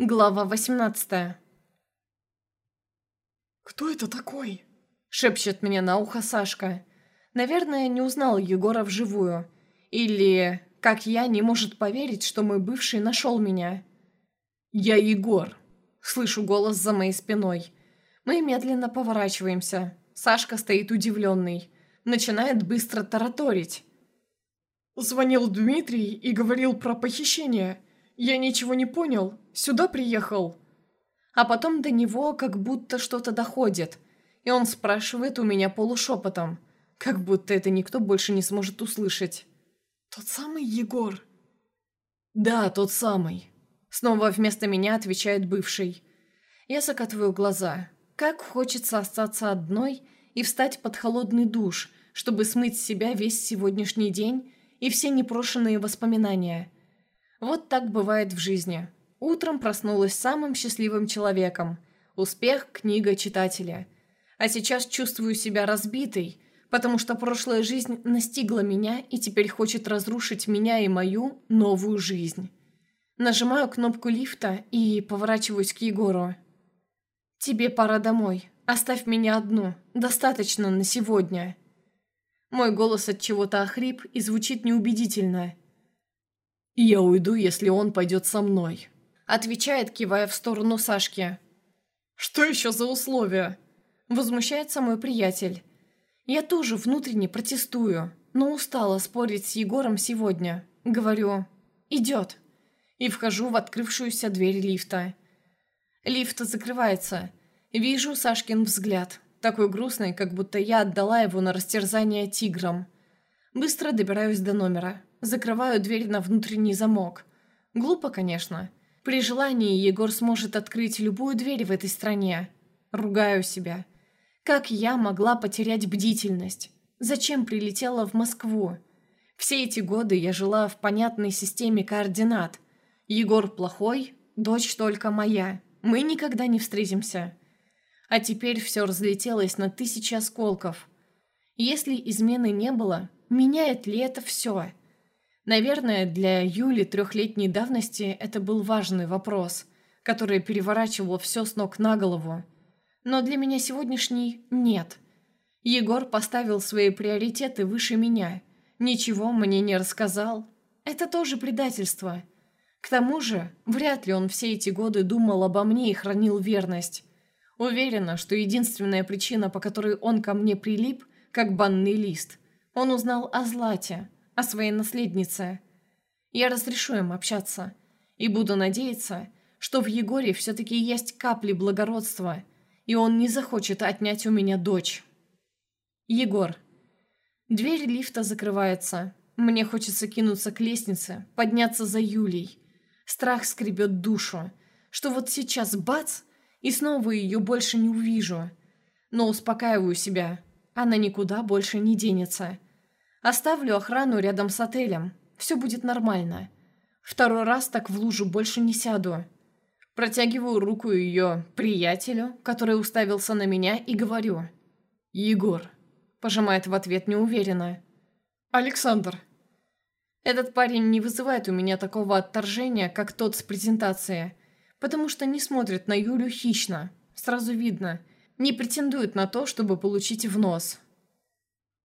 Глава 18 «Кто это такой?» — шепчет мне на ухо Сашка. Наверное, не узнал Егора вживую. Или, как я, не может поверить, что мой бывший нашел меня. «Я Егор», — слышу голос за моей спиной. Мы медленно поворачиваемся. Сашка стоит удивленный. Начинает быстро тараторить. «Звонил Дмитрий и говорил про похищение. Я ничего не понял. Сюда приехал». А потом до него как будто что-то доходит. И он спрашивает у меня полушепотом. Как будто это никто больше не сможет услышать. «Тот самый Егор?» «Да, тот самый». Снова вместо меня отвечает бывший. Я закатываю глаза. Как хочется остаться одной и встать под холодный душ, чтобы смыть с себя весь сегодняшний день и все непрошенные воспоминания – вот так бывает в жизни. Утром проснулась самым счастливым человеком. Успех – книга читателя. А сейчас чувствую себя разбитой, потому что прошлая жизнь настигла меня и теперь хочет разрушить меня и мою новую жизнь. Нажимаю кнопку лифта и поворачиваюсь к Егору. «Тебе пора домой. Оставь меня одну. Достаточно на сегодня». Мой голос от чего-то охрип и звучит неубедительно – «Я уйду, если он пойдет со мной», — отвечает, кивая в сторону Сашки. «Что еще за условия?» Возмущается мой приятель. Я тоже внутренне протестую, но устала спорить с Егором сегодня. Говорю «Идет». И вхожу в открывшуюся дверь лифта. Лифт закрывается. Вижу Сашкин взгляд. Такой грустный, как будто я отдала его на растерзание тиграм. Быстро добираюсь до номера. Закрываю дверь на внутренний замок. Глупо, конечно. При желании Егор сможет открыть любую дверь в этой стране. Ругаю себя. Как я могла потерять бдительность? Зачем прилетела в Москву? Все эти годы я жила в понятной системе координат. Егор плохой, дочь только моя. Мы никогда не встретимся. А теперь все разлетелось на тысячи осколков. Если измены не было, меняет ли это все? Наверное, для Юли трехлетней давности это был важный вопрос, который переворачивал все с ног на голову. Но для меня сегодняшний – нет. Егор поставил свои приоритеты выше меня. Ничего мне не рассказал. Это тоже предательство. К тому же, вряд ли он все эти годы думал обо мне и хранил верность. Уверена, что единственная причина, по которой он ко мне прилип, как банный лист, он узнал о Злате – о своей наследнице. Я разрешу им общаться. И буду надеяться, что в Егоре все-таки есть капли благородства, и он не захочет отнять у меня дочь. Егор. Дверь лифта закрывается. Мне хочется кинуться к лестнице, подняться за Юлей. Страх скребет душу, что вот сейчас бац, и снова ее больше не увижу. Но успокаиваю себя, она никуда больше не денется. Оставлю охрану рядом с отелем. Все будет нормально. Второй раз так в лужу больше не сяду. Протягиваю руку ее приятелю, который уставился на меня, и говорю. «Егор». Пожимает в ответ неуверенно. «Александр». Этот парень не вызывает у меня такого отторжения, как тот с презентации, потому что не смотрит на Юлю хищно. Сразу видно. Не претендует на то, чтобы получить в нос.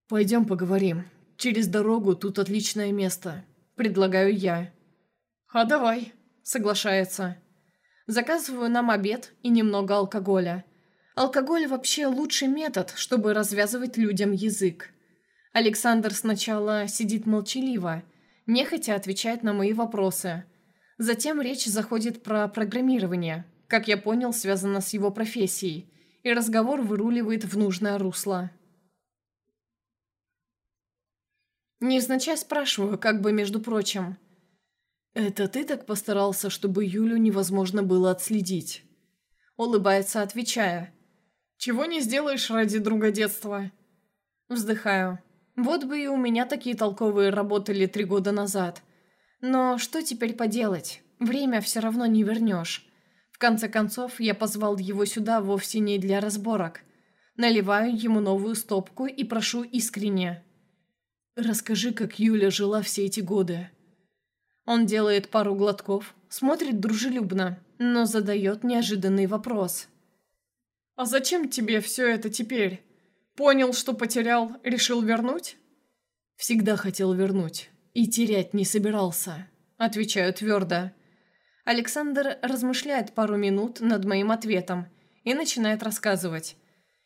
«Пойдем поговорим», Через дорогу тут отличное место. Предлагаю я. А давай, соглашается. Заказываю нам обед и немного алкоголя. Алкоголь вообще лучший метод, чтобы развязывать людям язык. Александр сначала сидит молчаливо, нехотя отвечает на мои вопросы. Затем речь заходит про программирование, как я понял, связано с его профессией, и разговор выруливает в нужное русло. Невзначай спрашиваю, как бы между прочим. «Это ты так постарался, чтобы Юлю невозможно было отследить?» Улыбается, отвечая. «Чего не сделаешь ради друга детства?» Вздыхаю. Вот бы и у меня такие толковые работали три года назад. Но что теперь поделать? Время все равно не вернешь. В конце концов, я позвал его сюда вовсе не для разборок. Наливаю ему новую стопку и прошу искренне. «Расскажи, как Юля жила все эти годы». Он делает пару глотков, смотрит дружелюбно, но задает неожиданный вопрос. «А зачем тебе все это теперь? Понял, что потерял, решил вернуть?» «Всегда хотел вернуть. И терять не собирался», — отвечаю твердо. Александр размышляет пару минут над моим ответом и начинает рассказывать.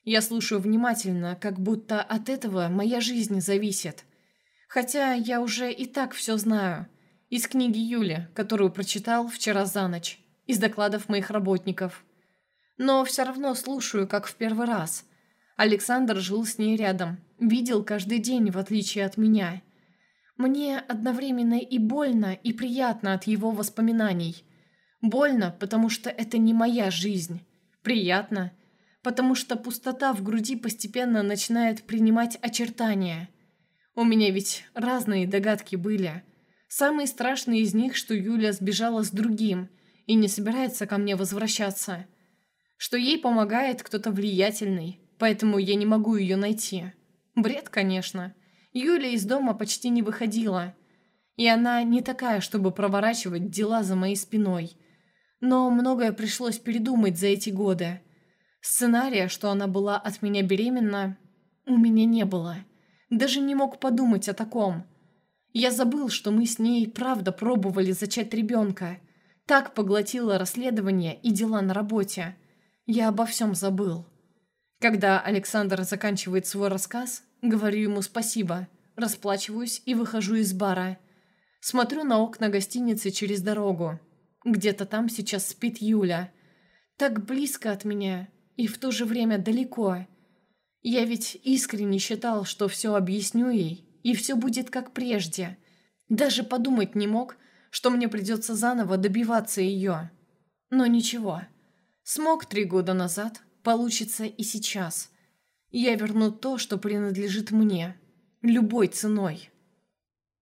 Я слушаю внимательно, как будто от этого моя жизнь зависит. Хотя я уже и так все знаю. Из книги Юли, которую прочитал вчера за ночь. Из докладов моих работников. Но все равно слушаю, как в первый раз. Александр жил с ней рядом. Видел каждый день, в отличие от меня. Мне одновременно и больно, и приятно от его воспоминаний. Больно, потому что это не моя жизнь. Приятно, потому что пустота в груди постепенно начинает принимать очертания. У меня ведь разные догадки были. Самые страшные из них, что Юля сбежала с другим и не собирается ко мне возвращаться. Что ей помогает кто-то влиятельный, поэтому я не могу ее найти. Бред, конечно. Юля из дома почти не выходила. И она не такая, чтобы проворачивать дела за моей спиной – но многое пришлось передумать за эти годы. Сценария, что она была от меня беременна, у меня не было. Даже не мог подумать о таком. Я забыл, что мы с ней правда пробовали зачать ребенка. Так поглотило расследование и дела на работе. Я обо всем забыл. Когда Александр заканчивает свой рассказ, говорю ему спасибо, расплачиваюсь и выхожу из бара. Смотрю на окна гостиницы через дорогу. Где-то там сейчас спит Юля. Так близко от меня и в то же время далеко. Я ведь искренне считал, что все объясню ей, и все будет как прежде. Даже подумать не мог, что мне придется заново добиваться ее. Но ничего. Смог три года назад, получится и сейчас. Я верну то, что принадлежит мне. Любой ценой.